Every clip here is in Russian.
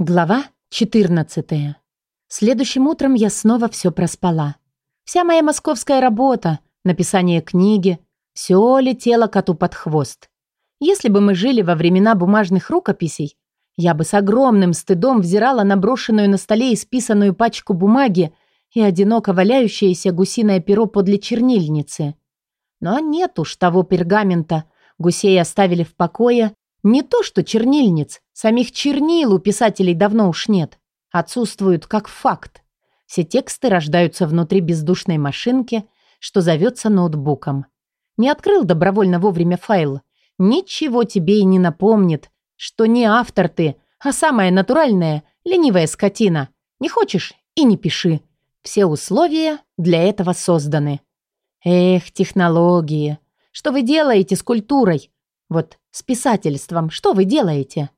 Глава 14. Следующим утром я снова все проспала. Вся моя московская работа, написание книги, все летело коту под хвост. Если бы мы жили во времена бумажных рукописей, я бы с огромным стыдом взирала на брошенную на столе исписанную пачку бумаги и одиноко валяющееся гусиное перо подле чернильницы. Но нет уж того пергамента, гусей оставили в покое, не то что чернильниц, самих чернил у писателей давно уж нет. Отсутствуют как факт. Все тексты рождаются внутри бездушной машинки, что зовется ноутбуком. Не открыл добровольно вовремя файл. Ничего тебе и не напомнит, что не автор ты, а самая натуральная, ленивая скотина. Не хочешь и не пиши. Все условия для этого созданы. Эх, технологии. Что вы делаете с культурой? Вот с писательством что вы делаете?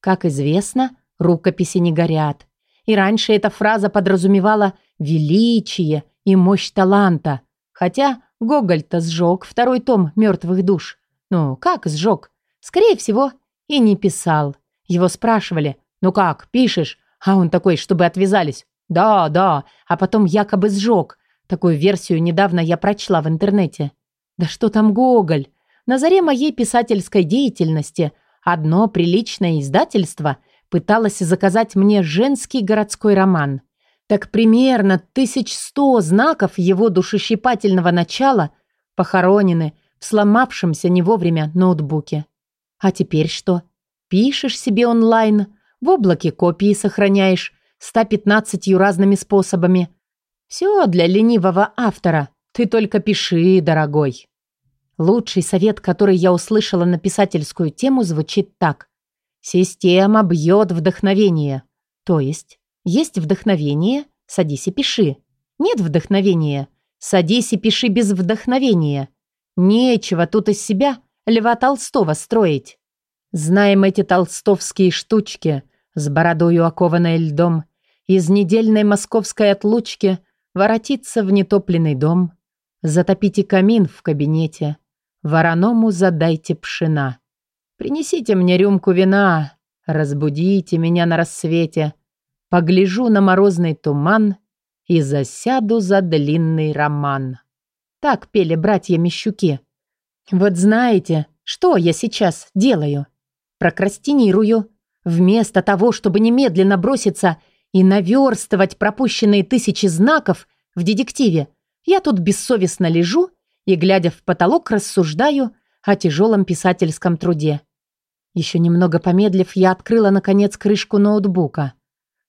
Как известно, рукописи не горят. И раньше эта фраза подразумевала величие и мощь таланта. Хотя Гоголь-то сжег второй том «Мертвых душ». Ну, как сжег? Скорее всего, и не писал. Его спрашивали, ну как, пишешь? А он такой, чтобы отвязались. Да, да, а потом якобы сжег. Такую версию недавно я прочла в интернете. Да что там Гоголь? На заре моей писательской деятельности одно приличное издательство пыталось заказать мне женский городской роман. Так примерно 1100 знаков его душещипательного начала похоронены в сломавшемся не вовремя ноутбуке. А теперь что? Пишешь себе онлайн, в облаке копии сохраняешь 115 разными способами. Все для ленивого автора. Ты только пиши, дорогой. Лучший совет, который я услышала на писательскую тему, звучит так. Система бьет вдохновение. То есть, есть вдохновение, садись и пиши. Нет вдохновения, садись и пиши без вдохновения. Нечего тут из себя Льва Толстого строить. Знаем эти толстовские штучки, с бородою окованной льдом, из недельной московской отлучки воротиться в нетопленный дом, затопите камин в кабинете, Вороному задайте пшена. Принесите мне рюмку вина, разбудите меня на рассвете. Погляжу на морозный туман и засяду за длинный роман. Так пели братья Мещуки. Вот знаете, что я сейчас делаю? Прокрастинирую. Вместо того, чтобы немедленно броситься и наверстывать пропущенные тысячи знаков в детективе, я тут бессовестно лежу и, глядя в потолок, рассуждаю о тяжелом писательском труде. Еще немного помедлив, я открыла, наконец, крышку ноутбука.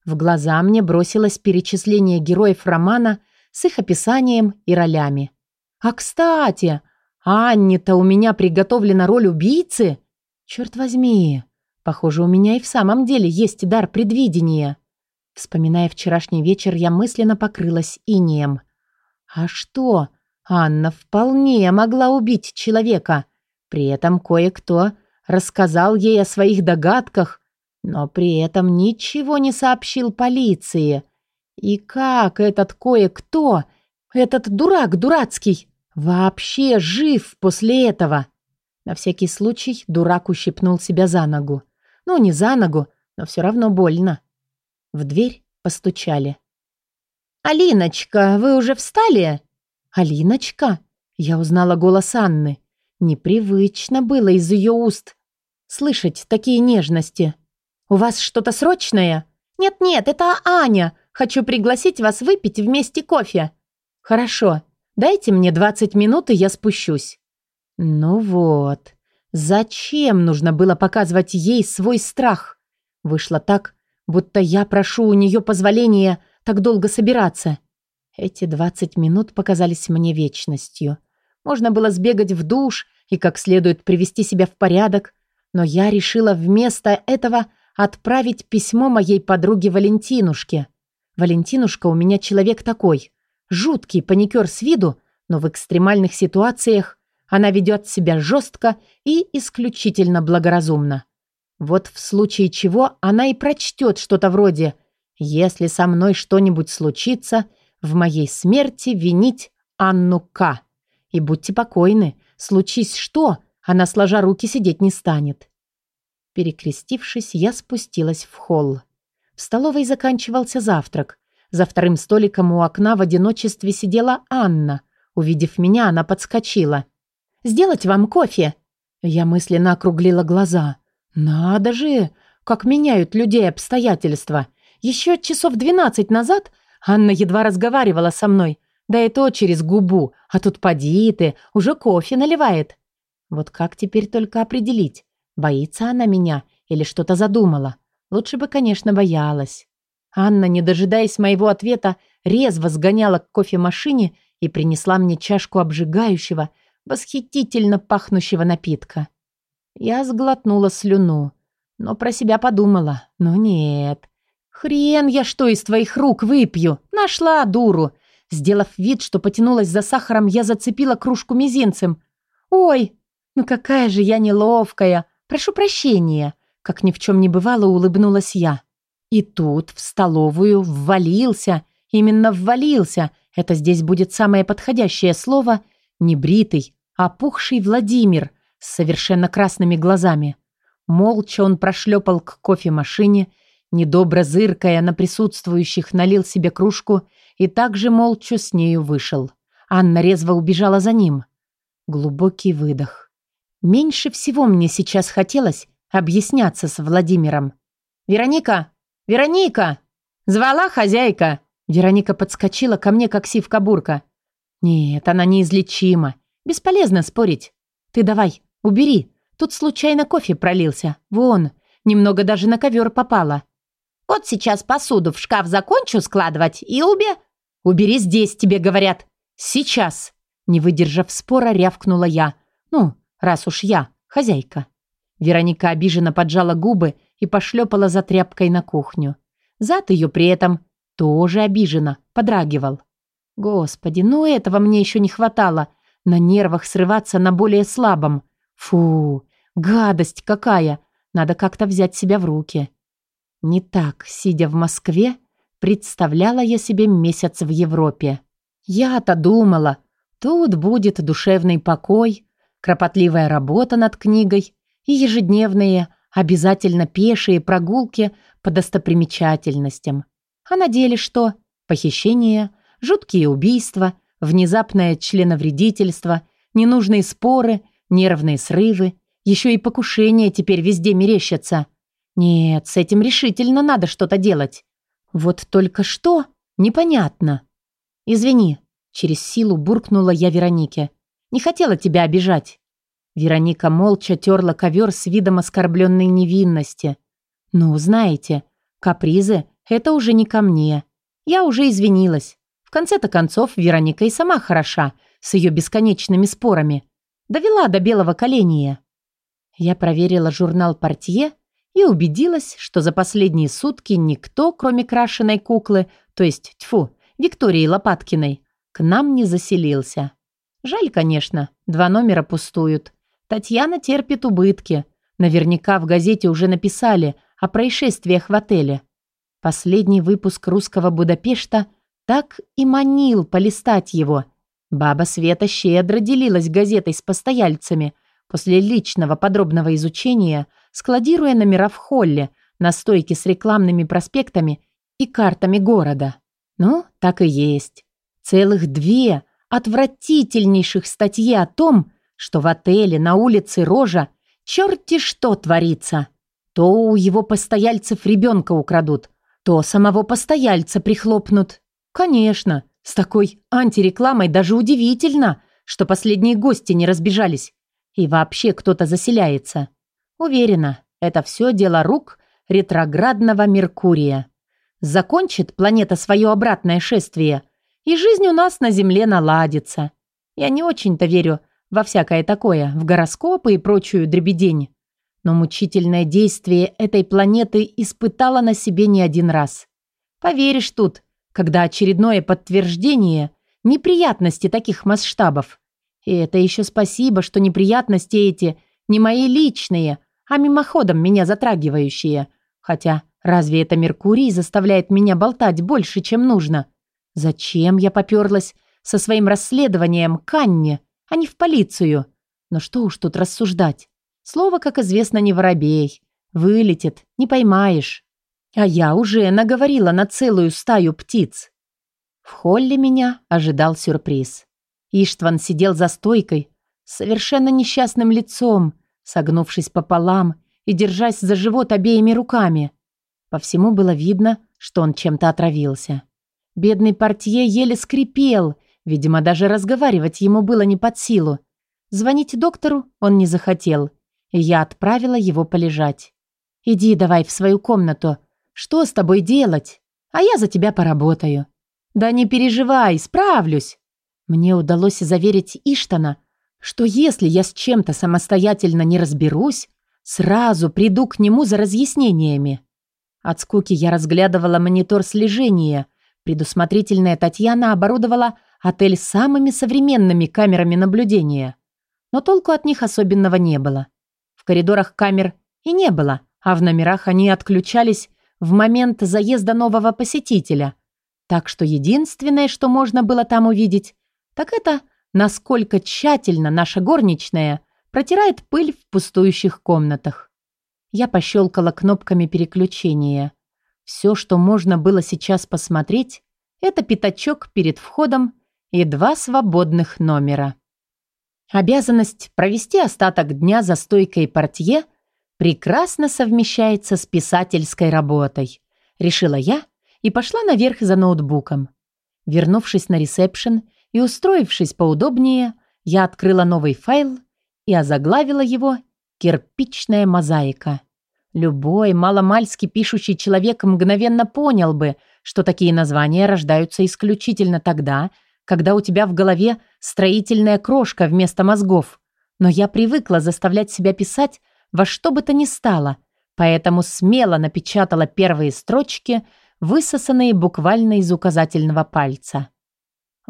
В глаза мне бросилось перечисление героев романа с их описанием и ролями. «А, кстати, Анне-то у меня приготовлена роль убийцы? Черт возьми, похоже, у меня и в самом деле есть дар предвидения». Вспоминая вчерашний вечер, я мысленно покрылась инеем. «А что, Анна вполне могла убить человека. При этом кое-кто рассказал ей о своих догадках, но при этом ничего не сообщил полиции. И как этот кое-кто, этот дурак дурацкий, вообще жив после этого? На всякий случай дурак ущипнул себя за ногу. Ну, не за ногу, но все равно больно. В дверь постучали. «Алиночка, вы уже встали?» «Алиночка?» Я узнала голос Анны. Непривычно было из ее уст слышать такие нежности. «У вас что-то срочное?» «Нет-нет, это Аня. Хочу пригласить вас выпить вместе кофе». «Хорошо. Дайте мне 20 минут, и я спущусь». «Ну вот. Зачем нужно было показывать ей свой страх?» Вышло так, будто я прошу у нее позволения так долго собираться. Эти двадцать минут показались мне вечностью. Можно было сбегать в душ и как следует привести себя в порядок, но я решила вместо этого отправить письмо моей подруге Валентинушке. Валентинушка у меня человек такой. Жуткий паникер с виду, но в экстремальных ситуациях она ведет себя жестко и исключительно благоразумно. Вот в случае чего она и прочтет что-то вроде «Если со мной что-нибудь случится», в моей смерти винить Анну К. И будьте покойны, случись что, она сложа руки сидеть не станет. Перекрестившись, я спустилась в холл. В столовой заканчивался завтрак. За вторым столиком у окна в одиночестве сидела Анна. Увидев меня, она подскочила. «Сделать вам кофе?» Я мысленно округлила глаза. «Надо же! Как меняют людей обстоятельства! Еще часов двенадцать назад Анна едва разговаривала со мной, да и то через губу, а тут поди ты, уже кофе наливает. Вот как теперь только определить, боится она меня или что-то задумала? Лучше бы, конечно, боялась. Анна, не дожидаясь моего ответа, резво сгоняла к кофемашине и принесла мне чашку обжигающего, восхитительно пахнущего напитка. Я сглотнула слюну, но про себя подумала. Ну нет, хрен я что из твоих рук выпью, нашла дуру. Сделав вид, что потянулась за сахаром, я зацепила кружку мизинцем. «Ой, ну какая же я неловкая! Прошу прощения!» Как ни в чем не бывало, улыбнулась я. И тут в столовую ввалился, именно ввалился, это здесь будет самое подходящее слово, небритый, опухший Владимир с совершенно красными глазами. Молча он прошлепал к кофемашине, недобро зыркая на присутствующих, налил себе кружку и также молча с нею вышел. Анна резво убежала за ним. Глубокий выдох. Меньше всего мне сейчас хотелось объясняться с Владимиром. «Вероника! Вероника!» «Звала хозяйка!» Вероника подскочила ко мне, как сивка-бурка. «Нет, она неизлечима. Бесполезно спорить. Ты давай, убери. Тут случайно кофе пролился. Вон, немного даже на ковер попало. Вот сейчас посуду в шкаф закончу складывать и убе...» «Убери здесь, тебе говорят. Сейчас!» Не выдержав спора, рявкнула я. «Ну, раз уж я, хозяйка». Вероника обиженно поджала губы и пошлепала за тряпкой на кухню. Зад ее при этом тоже обиженно подрагивал. Господи, ну этого мне еще не хватало. На нервах срываться на более слабом. Фу, гадость какая. Надо как-то взять себя в руки. Не так, сидя в Москве, представляла я себе месяц в Европе. Я-то думала, тут будет душевный покой, кропотливая работа над книгой и ежедневные, обязательно пешие прогулки по достопримечательностям. А на деле что? Похищение, жуткие убийства, внезапное членовредительство, ненужные споры, нервные срывы, еще и покушения теперь везде мерещатся. Нет, с этим решительно надо что-то делать. Вот только что непонятно. Извини, через силу буркнула я Веронике. Не хотела тебя обижать. Вероника молча терла ковер с видом оскорбленной невинности. «Ну, знаете, капризы — это уже не ко мне. Я уже извинилась. В конце-то концов, Вероника и сама хороша, с ее бесконечными спорами. Довела до белого коленя». Я проверила журнал «Портье» и убедилась, что за последние сутки никто, кроме крашеной куклы, то есть, тьфу, Виктории Лопаткиной, к нам не заселился. Жаль, конечно, два номера пустуют. Татьяна терпит убытки. Наверняка в газете уже написали о происшествиях в отеле. Последний выпуск «Русского Будапешта» так и манил полистать его. Баба Света щедро делилась газетой с постояльцами после личного подробного изучения, складируя номера в холле на стойке с рекламными проспектами и картами города. Ну, так и есть. Целых две отвратительнейших статьи о том, что в отеле на улице Рожа черти что творится. То у его постояльцев ребенка украдут, то самого постояльца прихлопнут. Конечно, с такой антирекламой даже удивительно, что последние гости не разбежались. И вообще кто-то заселяется. Уверена, это все дело рук ретроградного Меркурия. Закончит планета свое обратное шествие, и жизнь у нас на Земле наладится. Я не очень-то верю во всякое такое, в гороскопы и прочую дребедень. Но мучительное действие этой планеты испытала на себе не один раз. Поверишь тут, когда очередное подтверждение неприятности таких масштабов. И это еще спасибо, что неприятности эти не мои личные, а мимоходом меня затрагивающие. Хотя разве это Меркурий заставляет меня болтать больше, чем нужно? Зачем я поперлась со своим расследованием к Анне? а не в полицию. Но что уж тут рассуждать. Слово, как известно, не воробей. Вылетит, не поймаешь. А я уже наговорила на целую стаю птиц. В холле меня ожидал сюрприз. Иштван сидел за стойкой, совершенно несчастным лицом, согнувшись пополам и держась за живот обеими руками. По всему было видно, что он чем-то отравился. Бедный портье еле скрипел, видимо, даже разговаривать ему было не под силу. Звонить доктору он не захотел, и я отправила его полежать. «Иди давай в свою комнату. Что с тобой делать? А я за тебя поработаю». «Да не переживай, справлюсь». Мне удалось заверить Иштана, что если я с чем-то самостоятельно не разберусь, сразу приду к нему за разъяснениями. От скуки я разглядывала монитор слежения. Предусмотрительная Татьяна оборудовала отель самыми современными камерами наблюдения. Но толку от них особенного не было. В коридорах камер и не было, а в номерах они отключались в момент заезда нового посетителя. Так что единственное, что можно было там увидеть, так это насколько тщательно наша горничная протирает пыль в пустующих комнатах. Я пощелкала кнопками переключения. Все, что можно было сейчас посмотреть, это пятачок перед входом и два свободных номера. Обязанность провести остаток дня за стойкой портье прекрасно совмещается с писательской работой, решила я и пошла наверх за ноутбуком. Вернувшись на ресепшн и устроившись поудобнее, я открыла новый файл и озаглавила его «Кирпичная мозаика». Любой маломальски пишущий человек мгновенно понял бы, что такие названия рождаются исключительно тогда, когда у тебя в голове строительная крошка вместо мозгов. Но я привыкла заставлять себя писать во что бы то ни стало, поэтому смело напечатала первые строчки, высосанные буквально из указательного пальца.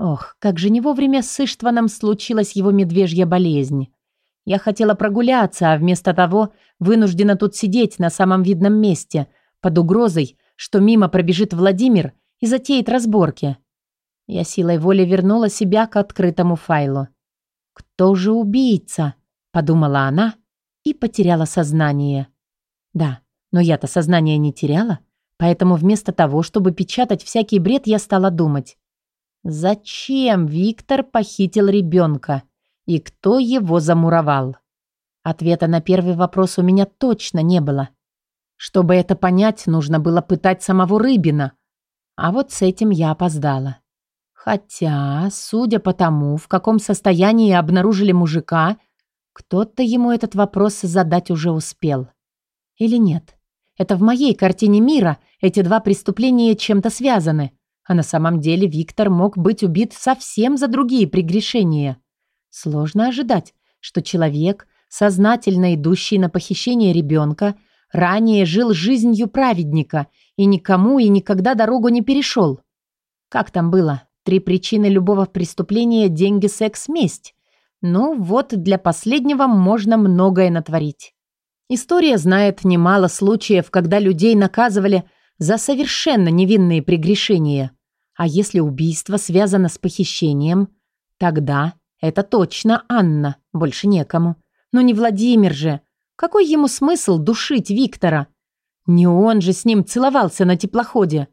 Ох, как же не вовремя с Иштваном случилась его медвежья болезнь. Я хотела прогуляться, а вместо того вынуждена тут сидеть на самом видном месте, под угрозой, что мимо пробежит Владимир и затеет разборки. Я силой воли вернула себя к открытому файлу. «Кто же убийца?» – подумала она и потеряла сознание. Да, но я-то сознание не теряла, поэтому вместо того, чтобы печатать всякий бред, я стала думать. Зачем Виктор похитил ребенка? И кто его замуровал? Ответа на первый вопрос у меня точно не было. Чтобы это понять, нужно было пытать самого Рыбина. А вот с этим я опоздала. Хотя, судя по тому, в каком состоянии обнаружили мужика, кто-то ему этот вопрос задать уже успел. Или нет? Это в моей картине мира эти два преступления чем-то связаны. А на самом деле Виктор мог быть убит совсем за другие прегрешения. Сложно ожидать, что человек, сознательно идущий на похищение ребенка, ранее жил жизнью праведника и никому и никогда дорогу не перешел. Как там было? Три причины любого преступления – деньги, секс, месть. Ну вот, для последнего можно многое натворить. История знает немало случаев, когда людей наказывали за совершенно невинные прегрешения. А если убийство связано с похищением, тогда это точно Анна, больше некому. Но не Владимир же. Какой ему смысл душить Виктора? Не он же с ним целовался на теплоходе.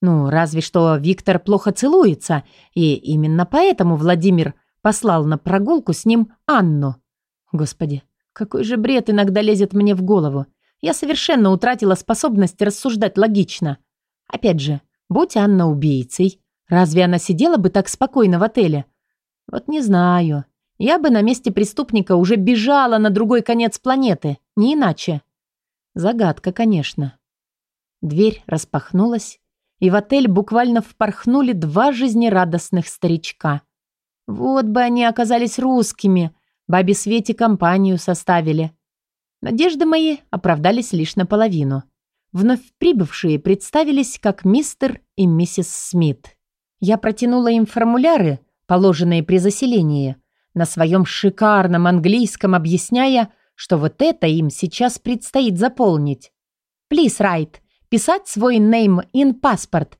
Ну, разве что Виктор плохо целуется, и именно поэтому Владимир послал на прогулку с ним Анну. Господи, какой же бред иногда лезет мне в голову. Я совершенно утратила способность рассуждать логично. Опять же, будь Анна убийцей, разве она сидела бы так спокойно в отеле? Вот не знаю. Я бы на месте преступника уже бежала на другой конец планеты, не иначе. Загадка, конечно. Дверь распахнулась, и в отель буквально впорхнули два жизнерадостных старичка. Вот бы они оказались русскими, бабе Свете компанию составили. Надежды мои оправдались лишь наполовину. Вновь прибывшие представились как мистер и миссис Смит. Я протянула им формуляры, положенные при заселении, на своем шикарном английском объясняя, что вот это им сейчас предстоит заполнить. «Please write писать свой name in паспорт.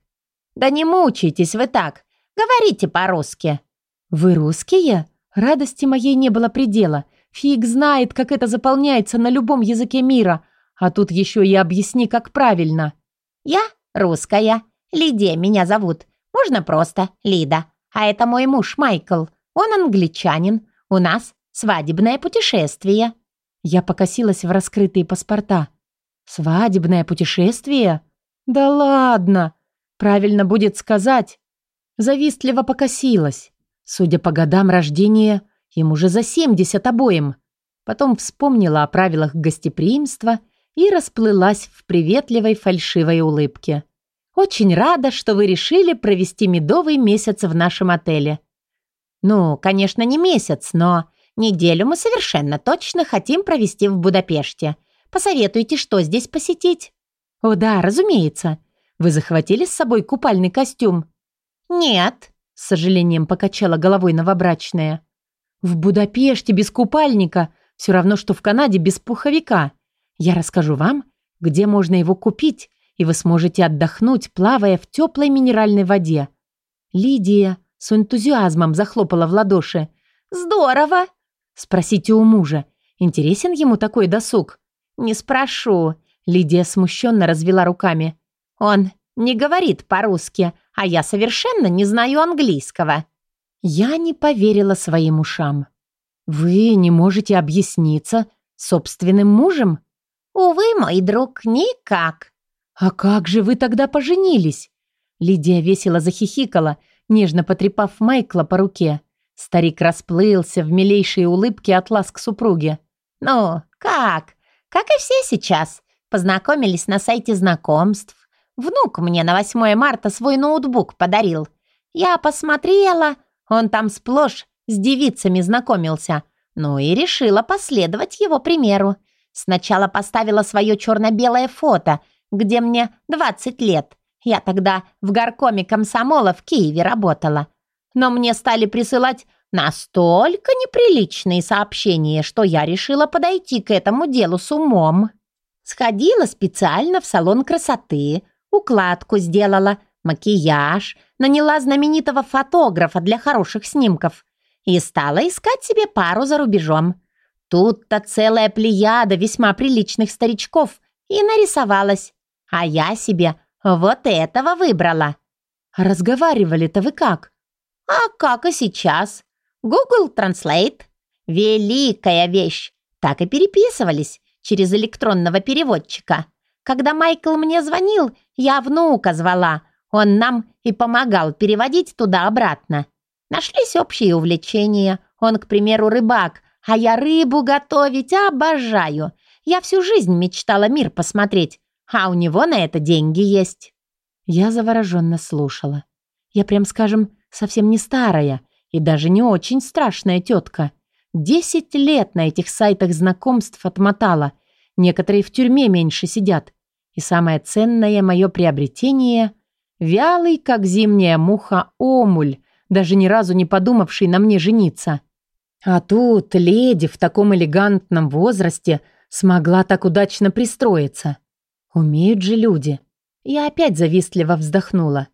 Да не мучайтесь вы так. Говорите по-русски. Вы русские? Радости моей не было предела. Фиг знает, как это заполняется на любом языке мира. А тут еще и объясни, как правильно. «Я русская. Лидия меня зовут. Можно просто Лида. А это мой муж Майкл. Он англичанин. У нас свадебное путешествие». Я покосилась в раскрытые паспорта. «Свадебное путешествие? Да ладно! Правильно будет сказать. Завистливо покосилась. Судя по годам рождения, им уже за 70 обоим. Потом вспомнила о правилах гостеприимства и расплылась в приветливой фальшивой улыбке. «Очень рада, что вы решили провести медовый месяц в нашем отеле». «Ну, конечно, не месяц, но неделю мы совершенно точно хотим провести в Будапеште. Посоветуйте, что здесь посетить?» «О да, разумеется. Вы захватили с собой купальный костюм?» «Нет», — с сожалением покачала головой новобрачная. «В Будапеште без купальника все равно, что в Канаде без пуховика. Я расскажу вам, где можно его купить, и вы сможете отдохнуть, плавая в теплой минеральной воде». Лидия с энтузиазмом захлопала в ладоши. «Здорово!» «Спросите у мужа, интересен ему такой досуг?» «Не спрошу». Лидия смущенно развела руками. «Он не говорит по-русски, а я совершенно не знаю английского». Я не поверила своим ушам. «Вы не можете объясниться собственным мужем?» «Увы, мой друг, никак». «А как же вы тогда поженились?» Лидия весело захихикала, нежно потрепав Майкла по руке. Старик расплылся в милейшей улыбке от ласк супруги. «Ну, как? Как и все сейчас. Познакомились на сайте знакомств. Внук мне на 8 марта свой ноутбук подарил. Я посмотрела, он там сплошь с девицами знакомился. Ну и решила последовать его примеру. Сначала поставила свое черно-белое фото, где мне 20 лет. Я тогда в горкоме комсомола в Киеве работала. Но мне стали присылать настолько неприличные сообщения, что я решила подойти к этому делу с умом. Сходила специально в салон красоты, укладку сделала, макияж, наняла знаменитого фотографа для хороших снимков и стала искать себе пару за рубежом. Тут-то целая плеяда весьма приличных старичков и нарисовалась. А я себе вот этого выбрала. Разговаривали-то вы как? А как и сейчас. Google Translate. Великая вещь. Так и переписывались через электронного переводчика. Когда Майкл мне звонил, я внука звала. Он нам и помогал переводить туда-обратно. Нашлись общие увлечения. Он, к примеру, рыбак, а я рыбу готовить обожаю. Я всю жизнь мечтала мир посмотреть, а у него на это деньги есть. Я завороженно слушала. Я, прям скажем, совсем не старая и даже не очень страшная тетка. Десять лет на этих сайтах знакомств отмотала – Некоторые в тюрьме меньше сидят. И самое ценное мое приобретение – вялый, как зимняя муха, омуль, даже ни разу не подумавший на мне жениться. А тут леди в таком элегантном возрасте смогла так удачно пристроиться. Умеют же люди. Я опять завистливо вздохнула.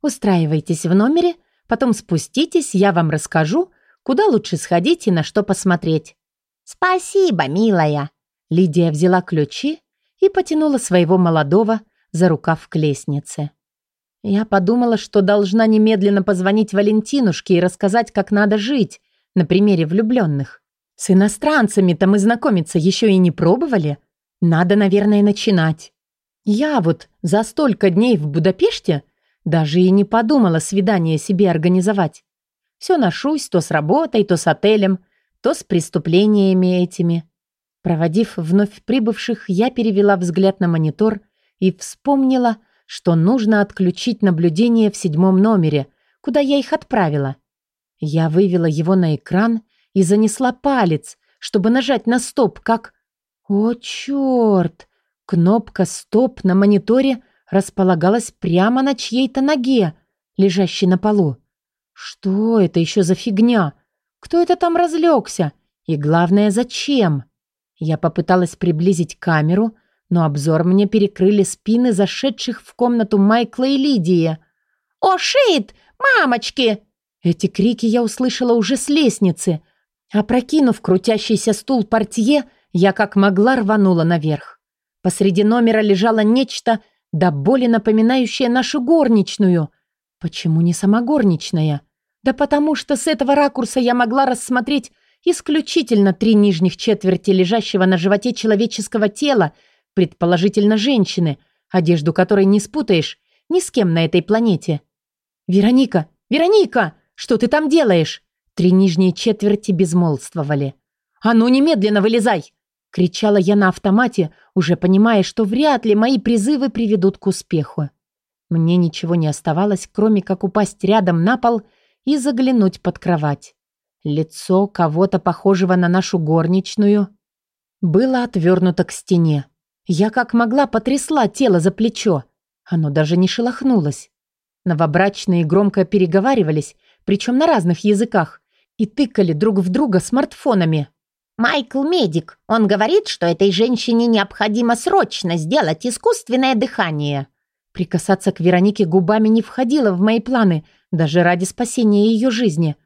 Устраивайтесь в номере, потом спуститесь, я вам расскажу, куда лучше сходить и на что посмотреть. «Спасибо, милая!» Лидия взяла ключи и потянула своего молодого за рукав к лестнице. Я подумала, что должна немедленно позвонить Валентинушке и рассказать, как надо жить, на примере влюбленных. С иностранцами-то мы знакомиться еще и не пробовали. Надо, наверное, начинать. Я вот за столько дней в Будапеште даже и не подумала свидание себе организовать. Все ношусь то с работой, то с отелем, то с преступлениями этими. Проводив вновь прибывших, я перевела взгляд на монитор и вспомнила, что нужно отключить наблюдение в седьмом номере, куда я их отправила. Я вывела его на экран и занесла палец, чтобы нажать на стоп, как... О, черт! Кнопка «Стоп» на мониторе располагалась прямо на чьей-то ноге, лежащей на полу. Что это еще за фигня? Кто это там разлегся? И главное, зачем? Я попыталась приблизить камеру, но обзор мне перекрыли спины зашедших в комнату Майкла и Лидии. «О, шит! Мамочки!» Эти крики я услышала уже с лестницы. Опрокинув крутящийся стул портье, я как могла рванула наверх. Посреди номера лежало нечто, до боли напоминающая нашу горничную. Почему не сама горничная? Да потому что с этого ракурса я могла рассмотреть исключительно три нижних четверти лежащего на животе человеческого тела, предположительно женщины, одежду которой не спутаешь ни с кем на этой планете. «Вероника! Вероника! Что ты там делаешь?» Три нижние четверти безмолвствовали. «А ну, немедленно вылезай!» Кричала я на автомате, уже понимая, что вряд ли мои призывы приведут к успеху. Мне ничего не оставалось, кроме как упасть рядом на пол и заглянуть под кровать. Лицо кого-то похожего на нашу горничную было отвернуто к стене. Я как могла потрясла тело за плечо. Оно даже не шелохнулось. Новобрачные громко переговаривались, причем на разных языках, и тыкали друг в друга смартфонами. «Майкл медик. Он говорит, что этой женщине необходимо срочно сделать искусственное дыхание». Прикасаться к Веронике губами не входило в мои планы, даже ради спасения ее жизни.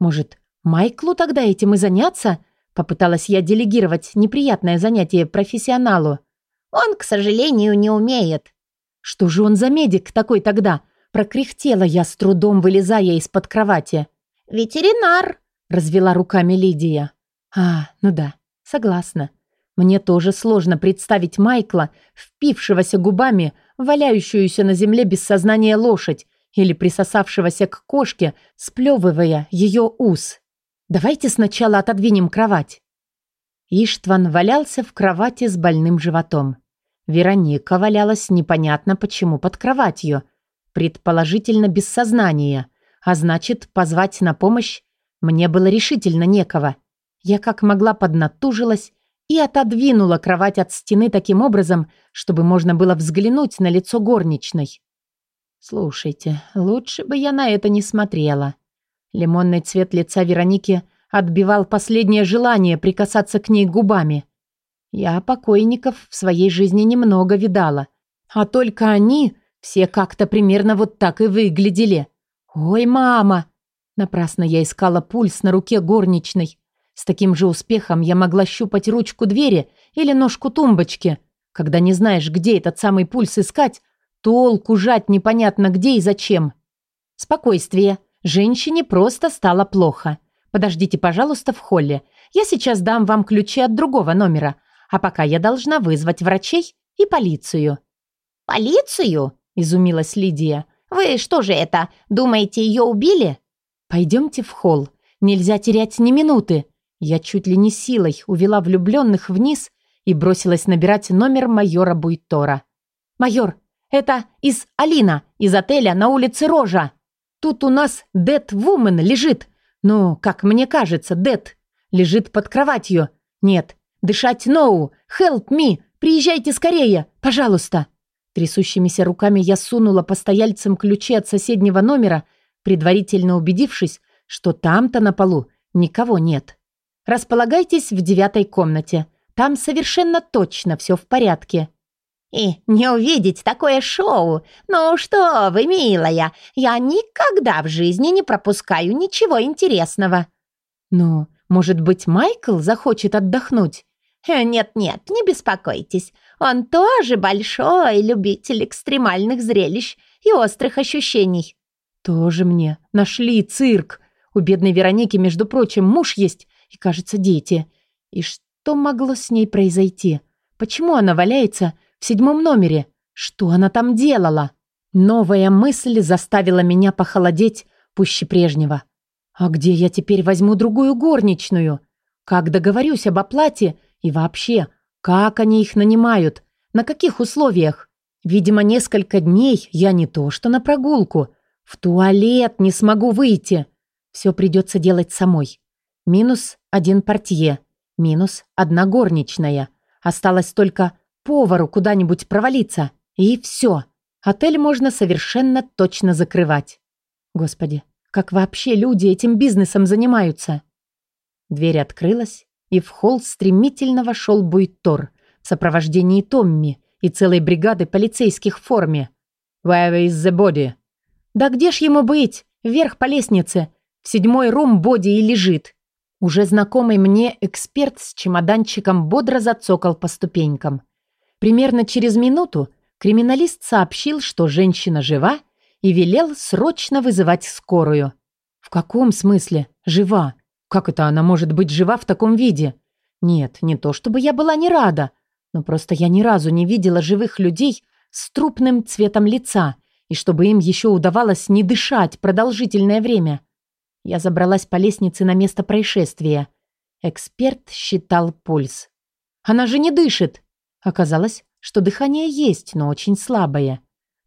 Может, Майклу тогда этим и заняться? Попыталась я делегировать неприятное занятие профессионалу. Он, к сожалению, не умеет. Что же он за медик такой тогда? Прокряхтела я с трудом, вылезая из-под кровати. «Ветеринар», — развела руками Лидия. А, ну да, согласна. Мне тоже сложно представить Майкла, впившегося губами, валяющуюся на земле без сознания лошадь или присосавшегося к кошке, сплевывая ее ус. Давайте сначала отодвинем кровать. Иштван валялся в кровати с больным животом. Вероника валялась непонятно почему под кроватью, предположительно без сознания, а значит, позвать на помощь мне было решительно некого – я как могла поднатужилась и отодвинула кровать от стены таким образом, чтобы можно было взглянуть на лицо горничной. Слушайте, лучше бы я на это не смотрела. Лимонный цвет лица Вероники отбивал последнее желание прикасаться к ней губами. Я покойников в своей жизни немного видала, а только они все как-то примерно вот так и выглядели. «Ой, мама!» Напрасно я искала пульс на руке горничной. С таким же успехом я могла щупать ручку двери или ножку тумбочки. Когда не знаешь, где этот самый пульс искать, толку жать непонятно где и зачем. Спокойствие. Женщине просто стало плохо. Подождите, пожалуйста, в холле. Я сейчас дам вам ключи от другого номера. А пока я должна вызвать врачей и полицию». «Полицию?» – изумилась Лидия. «Вы что же это, думаете, ее убили?» «Пойдемте в холл. Нельзя терять ни минуты. Я чуть ли не силой увела влюбленных вниз и бросилась набирать номер майора Буйтора. «Майор, это из Алина, из отеля на улице Рожа. Тут у нас Дэд Вумен лежит. Ну, как мне кажется, Дэд. Лежит под кроватью. Нет, дышать ноу. Help me. Приезжайте скорее, пожалуйста». Трясущимися руками я сунула постояльцам ключи от соседнего номера, предварительно убедившись, что там-то на полу никого нет. Располагайтесь в девятой комнате. Там совершенно точно все в порядке». «И не увидеть такое шоу! Ну что вы, милая, я никогда в жизни не пропускаю ничего интересного». «Ну, может быть, Майкл захочет отдохнуть?» «Э, «Нет-нет, не беспокойтесь. Он тоже большой любитель экстремальных зрелищ и острых ощущений». «Тоже мне. Нашли цирк. У бедной Вероники, между прочим, муж есть, и, кажется, дети. И что могло с ней произойти? Почему она валяется в седьмом номере? Что она там делала? Новая мысль заставила меня похолодеть пуще прежнего. А где я теперь возьму другую горничную? Как договорюсь об оплате? И вообще, как они их нанимают? На каких условиях? Видимо, несколько дней я не то что на прогулку. В туалет не смогу выйти. Все придется делать самой. Минус один портье, минус одна горничная. Осталось только повару куда-нибудь провалиться. И все. Отель можно совершенно точно закрывать. Господи, как вообще люди этим бизнесом занимаются? Дверь открылась, и в холл стремительно вошел Буйтор в сопровождении Томми и целой бригады полицейских в форме. «Where is the body?» «Да где ж ему быть? Вверх по лестнице. В седьмой рум боди и лежит. Уже знакомый мне эксперт с чемоданчиком бодро зацокал по ступенькам. Примерно через минуту Криминалист сообщил, что женщина жива, и велел срочно вызывать скорую. В каком смысле жива? Как это она может быть жива в таком виде? Нет, не то чтобы я была не рада, но просто я ни разу не видела живых людей с трупным цветом лица, и чтобы им еще удавалось не дышать продолжительное время. Я забралась по лестнице на место происшествия. Эксперт считал пульс. Она же не дышит. Оказалось, что дыхание есть, но очень слабое.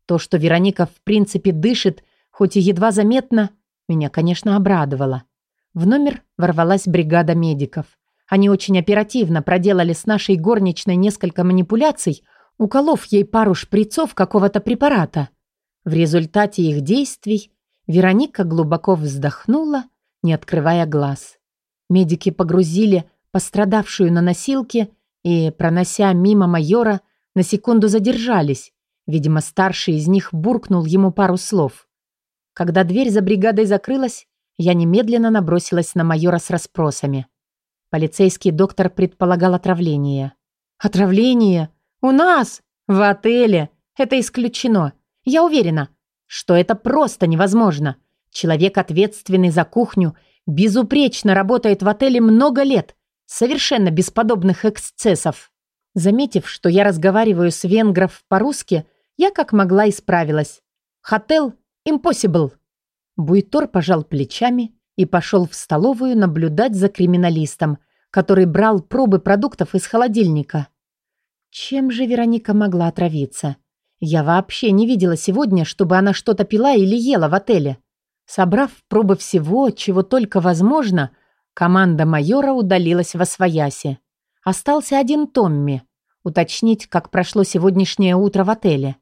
То, что Вероника в принципе дышит, хоть и едва заметно, меня, конечно, обрадовало. В номер ворвалась бригада медиков. Они очень оперативно проделали с нашей горничной несколько манипуляций, уколов ей пару шприцов какого-то препарата. В результате их действий Вероника глубоко вздохнула, не открывая глаз. Медики погрузили пострадавшую на носилки и, пронося мимо майора, на секунду задержались. Видимо, старший из них буркнул ему пару слов. Когда дверь за бригадой закрылась, я немедленно набросилась на майора с расспросами. Полицейский доктор предполагал отравление. «Отравление? У нас? В отеле? Это исключено. Я уверена, что это просто невозможно. Человек, ответственный за кухню, безупречно работает в отеле много лет, совершенно без подобных эксцессов. Заметив, что я разговариваю с венгров по-русски, я как могла исправилась. «Хотел impossible». Буйтор пожал плечами и пошел в столовую наблюдать за криминалистом, который брал пробы продуктов из холодильника. Чем же Вероника могла отравиться? Я вообще не видела сегодня, чтобы она что-то пила или ела в отеле. Собрав пробы всего, чего только возможно, команда майора удалилась во свояси. Остался один Томми. Уточнить, как прошло сегодняшнее утро в отеле.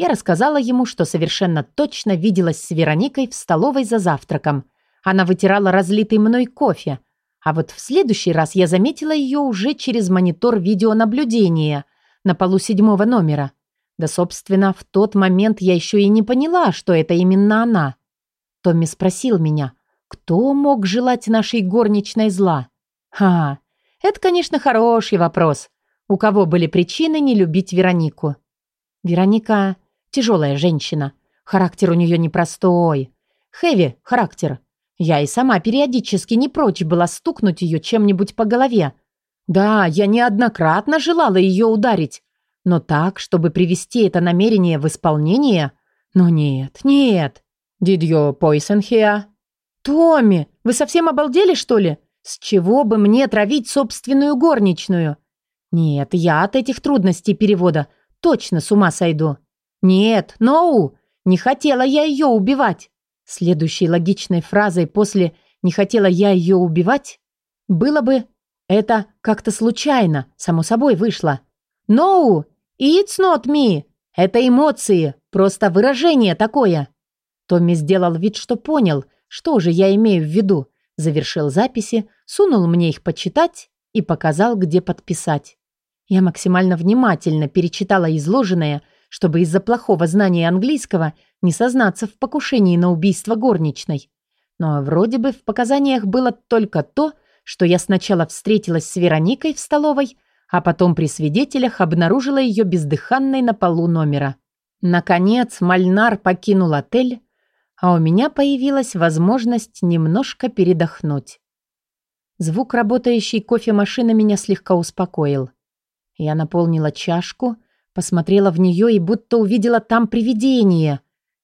Я рассказала ему, что совершенно точно виделась с Вероникой в столовой за завтраком. Она вытирала разлитый мной кофе. А вот в следующий раз я заметила ее уже через монитор видеонаблюдения на полу седьмого номера. Да, собственно, в тот момент я еще и не поняла, что это именно она. Томми спросил меня, кто мог желать нашей горничной зла? Ха, это, конечно, хороший вопрос. У кого были причины не любить Веронику? Вероника тяжелая женщина. Характер у нее непростой. Хэви характер. Я и сама периодически не прочь была стукнуть ее чем-нибудь по голове. Да, я неоднократно желала ее ударить, но так, чтобы привести это намерение в исполнение? Но нет, нет. Did you poison here? Томми, вы совсем обалдели, что ли? С чего бы мне травить собственную горничную? Нет, я от этих трудностей перевода точно с ума сойду. Нет, ноу, не хотела я ее убивать. Следующей логичной фразой после «не хотела я ее убивать» было бы «это как-то случайно, само собой вышло». «Ноу, «It's not me! Это эмоции, просто выражение такое!» Томми сделал вид, что понял, что же я имею в виду, завершил записи, сунул мне их почитать и показал, где подписать. Я максимально внимательно перечитала изложенное, чтобы из-за плохого знания английского не сознаться в покушении на убийство горничной. Но вроде бы в показаниях было только то, что я сначала встретилась с Вероникой в столовой, а потом при свидетелях обнаружила ее бездыханной на полу номера. Наконец Мальнар покинул отель, а у меня появилась возможность немножко передохнуть. Звук работающей кофемашины меня слегка успокоил. Я наполнила чашку, посмотрела в нее и будто увидела там привидение.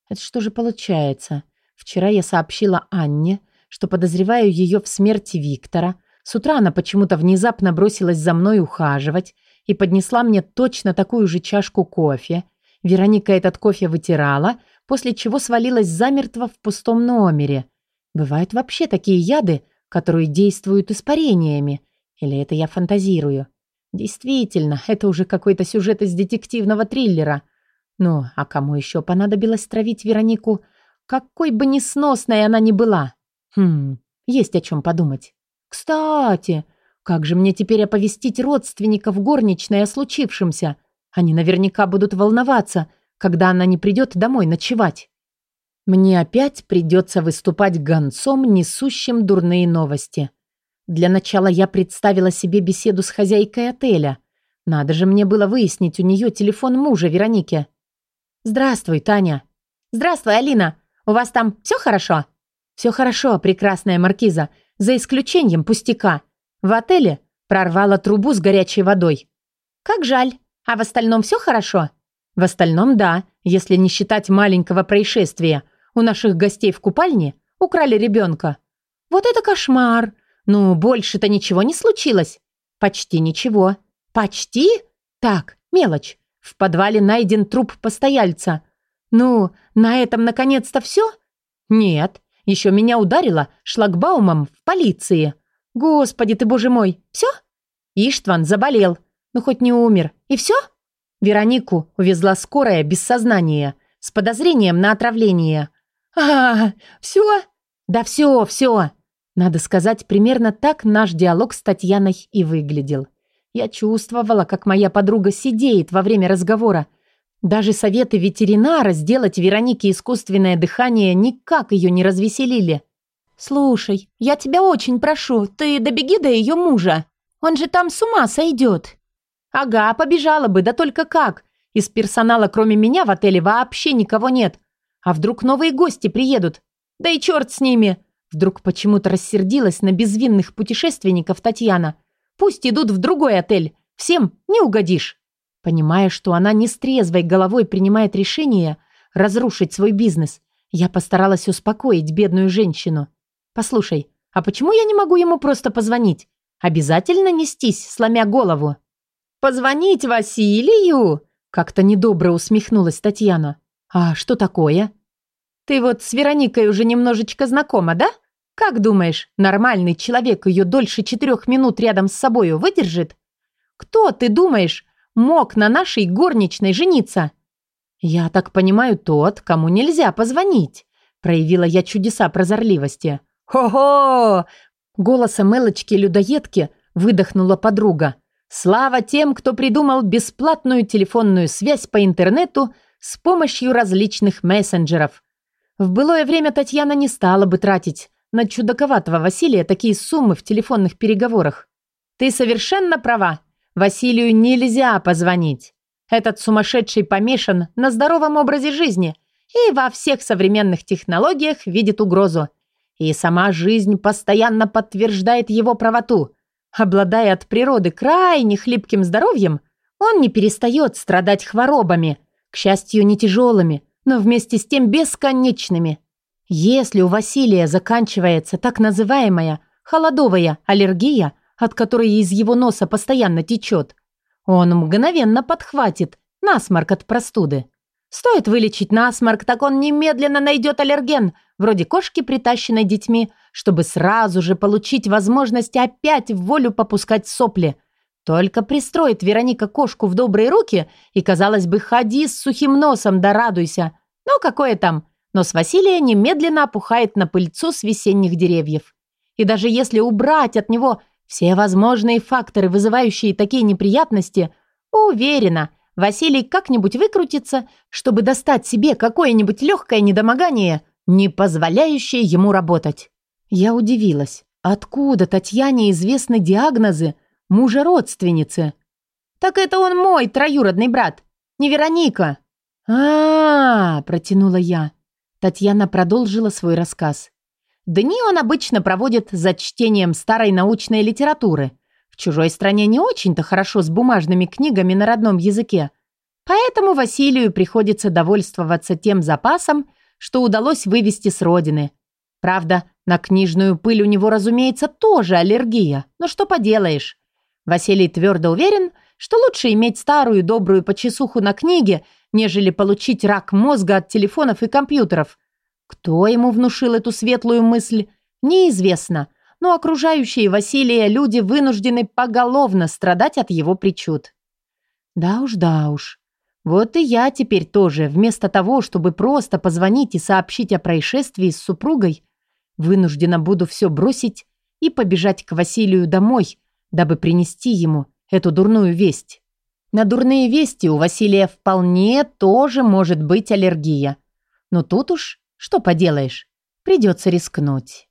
Это что же получается? Вчера я сообщила Анне, что подозреваю ее в смерти Виктора, с утра она почему-то внезапно бросилась за мной ухаживать и поднесла мне точно такую же чашку кофе. Вероника этот кофе вытирала, после чего свалилась замертво в пустом номере. Бывают вообще такие яды, которые действуют испарениями. Или это я фантазирую? Действительно, это уже какой-то сюжет из детективного триллера. Ну, а кому еще понадобилось травить Веронику? Какой бы несносной она ни была. Хм, есть о чем подумать. Кстати, как же мне теперь оповестить родственников горничной о случившемся? Они наверняка будут волноваться, когда она не придет домой ночевать. Мне опять придется выступать гонцом, несущим дурные новости. Для начала я представила себе беседу с хозяйкой отеля. Надо же мне было выяснить у нее телефон мужа Вероники. «Здравствуй, Таня». «Здравствуй, Алина. У вас там все хорошо?» «Все хорошо, прекрасная маркиза, за исключением пустяка. В отеле прорвала трубу с горячей водой». «Как жаль. А в остальном все хорошо?» «В остальном, да, если не считать маленького происшествия. У наших гостей в купальне украли ребенка». «Вот это кошмар! Ну, больше-то ничего не случилось?» «Почти ничего». «Почти? Так, мелочь. В подвале найден труп постояльца. Ну, на этом наконец-то все? Нет, еще меня ударило шлагбаумом в полиции. Господи ты, боже мой, все? Иштван заболел, ну хоть не умер. И все? Веронику увезла скорая без сознания, с подозрением на отравление. А, все? Да все, все. Надо сказать, примерно так наш диалог с Татьяной и выглядел. Я чувствовала, как моя подруга сидеет во время разговора. Даже советы ветеринара сделать Веронике искусственное дыхание никак ее не развеселили. «Слушай, я тебя очень прошу, ты добеги до ее мужа. Он же там с ума сойдет». «Ага, побежала бы, да только как? Из персонала кроме меня в отеле вообще никого нет. А вдруг новые гости приедут? Да и черт с ними!» Вдруг почему-то рассердилась на безвинных путешественников Татьяна. Пусть идут в другой отель. Всем не угодишь. Понимая, что она не с трезвой головой принимает решение разрушить свой бизнес, я постаралась успокоить бедную женщину. «Послушай, а почему я не могу ему просто позвонить? Обязательно нестись, сломя голову?» «Позвонить Василию?» Как-то недобро усмехнулась Татьяна. «А что такое?» «Ты вот с Вероникой уже немножечко знакома, да?» Как думаешь, нормальный человек ее дольше четырех минут рядом с собою выдержит? Кто, ты думаешь, мог на нашей горничной жениться? Я так понимаю, тот, кому нельзя позвонить. Проявила я чудеса прозорливости. Хо-хо! Голосом Элочки-людоедки выдохнула подруга. Слава тем, кто придумал бесплатную телефонную связь по интернету с помощью различных мессенджеров. В былое время Татьяна не стала бы тратить на чудаковатого Василия такие суммы в телефонных переговорах. Ты совершенно права. Василию нельзя позвонить. Этот сумасшедший помешан на здоровом образе жизни и во всех современных технологиях видит угрозу. И сама жизнь постоянно подтверждает его правоту. Обладая от природы крайне хлипким здоровьем, он не перестает страдать хворобами, к счастью, не тяжелыми, но вместе с тем бесконечными – если у Василия заканчивается так называемая холодовая аллергия, от которой из его носа постоянно течет, он мгновенно подхватит насморк от простуды. Стоит вылечить насморк, так он немедленно найдет аллерген, вроде кошки, притащенной детьми, чтобы сразу же получить возможность опять в волю попускать сопли. Только пристроит Вероника кошку в добрые руки и, казалось бы, ходи с сухим носом да радуйся. Ну, какое там? Нос Василия немедленно опухает на пыльцу с весенних деревьев. И даже если убрать от него все возможные факторы, вызывающие такие неприятности, уверена, Василий как-нибудь выкрутится, чтобы достать себе какое-нибудь легкое недомогание, не позволяющее ему работать. Я удивилась, откуда Татьяне известны диагнозы мужа родственницы. «Так это он мой троюродный брат, не Вероника!» «А-а-а!» протянула я. Татьяна продолжила свой рассказ. Дни он обычно проводит за чтением старой научной литературы. В чужой стране не очень-то хорошо с бумажными книгами на родном языке. Поэтому Василию приходится довольствоваться тем запасом, что удалось вывести с родины. Правда, на книжную пыль у него, разумеется, тоже аллергия. Но что поделаешь? Василий твердо уверен, что лучше иметь старую добрую почесуху на книге, нежели получить рак мозга от телефонов и компьютеров. Кто ему внушил эту светлую мысль, неизвестно, но окружающие Василия люди вынуждены поголовно страдать от его причуд. Да уж, да уж. Вот и я теперь тоже, вместо того, чтобы просто позвонить и сообщить о происшествии с супругой, вынуждена буду все бросить и побежать к Василию домой, дабы принести ему эту дурную весть. На дурные вести у Василия вполне тоже может быть аллергия. Но тут уж что поделаешь, придется рискнуть.